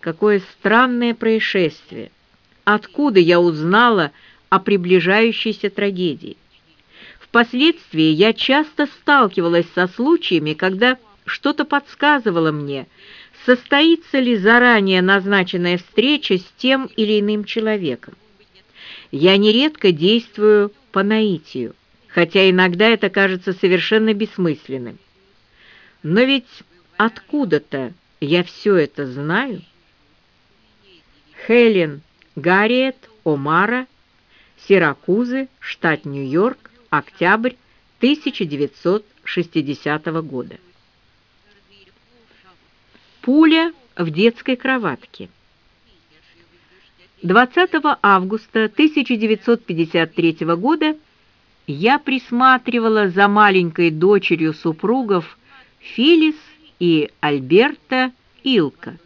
какое странное происшествие! Откуда я узнала о приближающейся трагедии? Впоследствии я часто сталкивалась со случаями, когда что-то подсказывало мне, состоится ли заранее назначенная встреча с тем или иным человеком. Я нередко действую по наитию, хотя иногда это кажется совершенно бессмысленным. Но ведь откуда-то я все это знаю. Хелен Гарриет Омара, Сиракузы, штат Нью-Йорк, октябрь 1960 года. Пуля в детской кроватке. 20 августа 1953 года я присматривала за маленькой дочерью супругов Филис и Альберта Илка.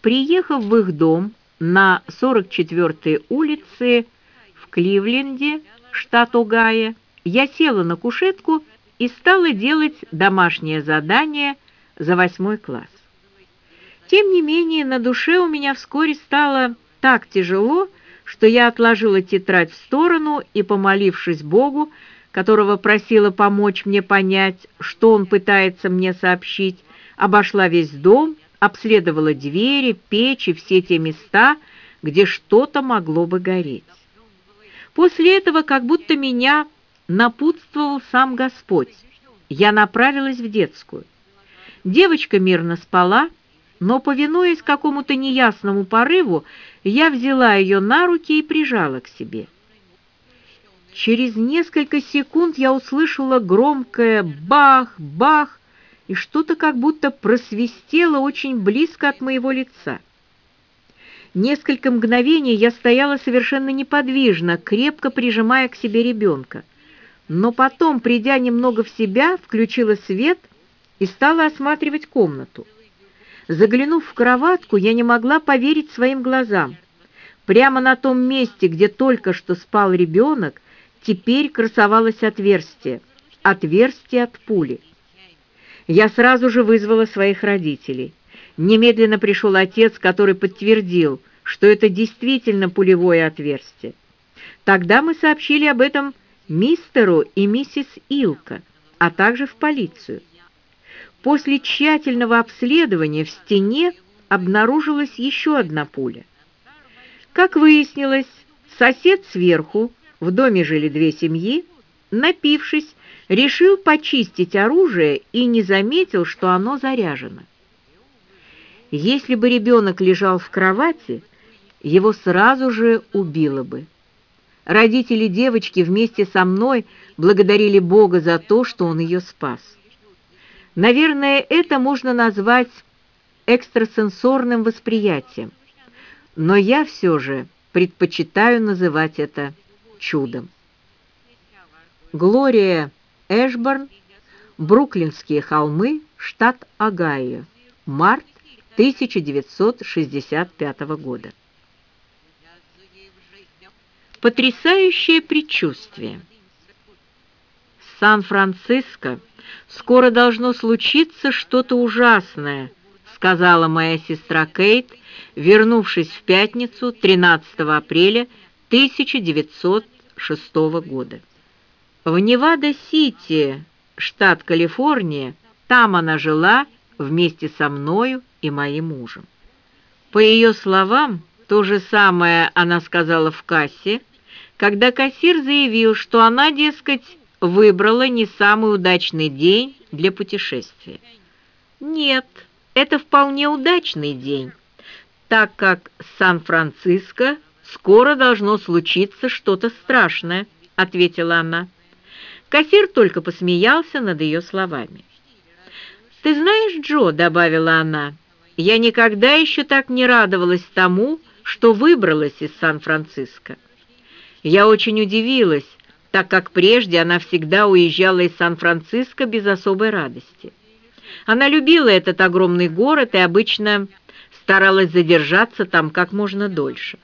Приехав в их дом на 44-й улице в Кливленде, штат Огайо, я села на кушетку и стала делать домашнее задание за восьмой класс. Тем не менее, на душе у меня вскоре стало так тяжело, что я отложила тетрадь в сторону и, помолившись Богу, которого просила помочь мне понять, что он пытается мне сообщить, обошла весь дом, обследовала двери, печи, все те места, где что-то могло бы гореть. После этого как будто меня напутствовал сам Господь. Я направилась в детскую. Девочка мирно спала, но, повинуясь какому-то неясному порыву, я взяла ее на руки и прижала к себе. Через несколько секунд я услышала громкое «бах-бах», и что-то как будто просвистело очень близко от моего лица. Несколько мгновений я стояла совершенно неподвижно, крепко прижимая к себе ребенка. Но потом, придя немного в себя, включила свет и стала осматривать комнату. Заглянув в кроватку, я не могла поверить своим глазам. Прямо на том месте, где только что спал ребенок, теперь красовалось отверстие. Отверстие от пули. Я сразу же вызвала своих родителей. Немедленно пришел отец, который подтвердил, что это действительно пулевое отверстие. Тогда мы сообщили об этом мистеру и миссис Илка, а также в полицию. После тщательного обследования в стене обнаружилась еще одна пуля. Как выяснилось, сосед сверху, в доме жили две семьи, напившись, решил почистить оружие и не заметил, что оно заряжено. Если бы ребенок лежал в кровати, его сразу же убило бы. Родители девочки вместе со мной благодарили Бога за то, что он ее спас. Наверное, это можно назвать экстрасенсорным восприятием, но я все же предпочитаю называть это чудом. Глория Эшборн, Бруклинские холмы, штат Огайо, март 1965 года. Потрясающее предчувствие. Сан-Франциско скоро должно случиться что-то ужасное», сказала моя сестра Кейт, вернувшись в пятницу 13 апреля 1906 года. В Невада-Сити, штат Калифорния, там она жила вместе со мною и моим мужем. По ее словам, то же самое она сказала в кассе, когда кассир заявил, что она, дескать, выбрала не самый удачный день для путешествия. Нет, это вполне удачный день, так как Сан-Франциско скоро должно случиться что-то страшное, ответила она. Кассир только посмеялся над ее словами. «Ты знаешь, Джо», — добавила она, — «я никогда еще так не радовалась тому, что выбралась из Сан-Франциско. Я очень удивилась, так как прежде она всегда уезжала из Сан-Франциско без особой радости. Она любила этот огромный город и обычно старалась задержаться там как можно дольше.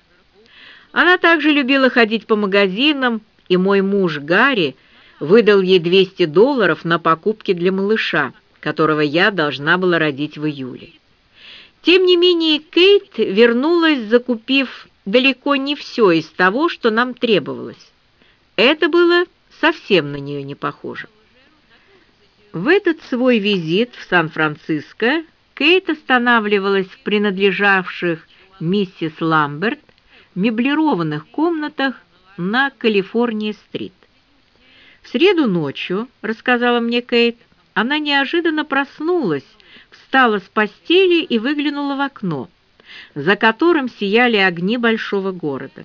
Она также любила ходить по магазинам, и мой муж Гарри выдал ей 200 долларов на покупки для малыша, которого я должна была родить в июле. Тем не менее, Кейт вернулась, закупив далеко не все из того, что нам требовалось. Это было совсем на нее не похоже. В этот свой визит в Сан-Франциско Кейт останавливалась в принадлежавших миссис Ламберт меблированных комнатах на Калифорния-стрит. В среду ночью, рассказала мне Кейт, она неожиданно проснулась, встала с постели и выглянула в окно, за которым сияли огни большого города.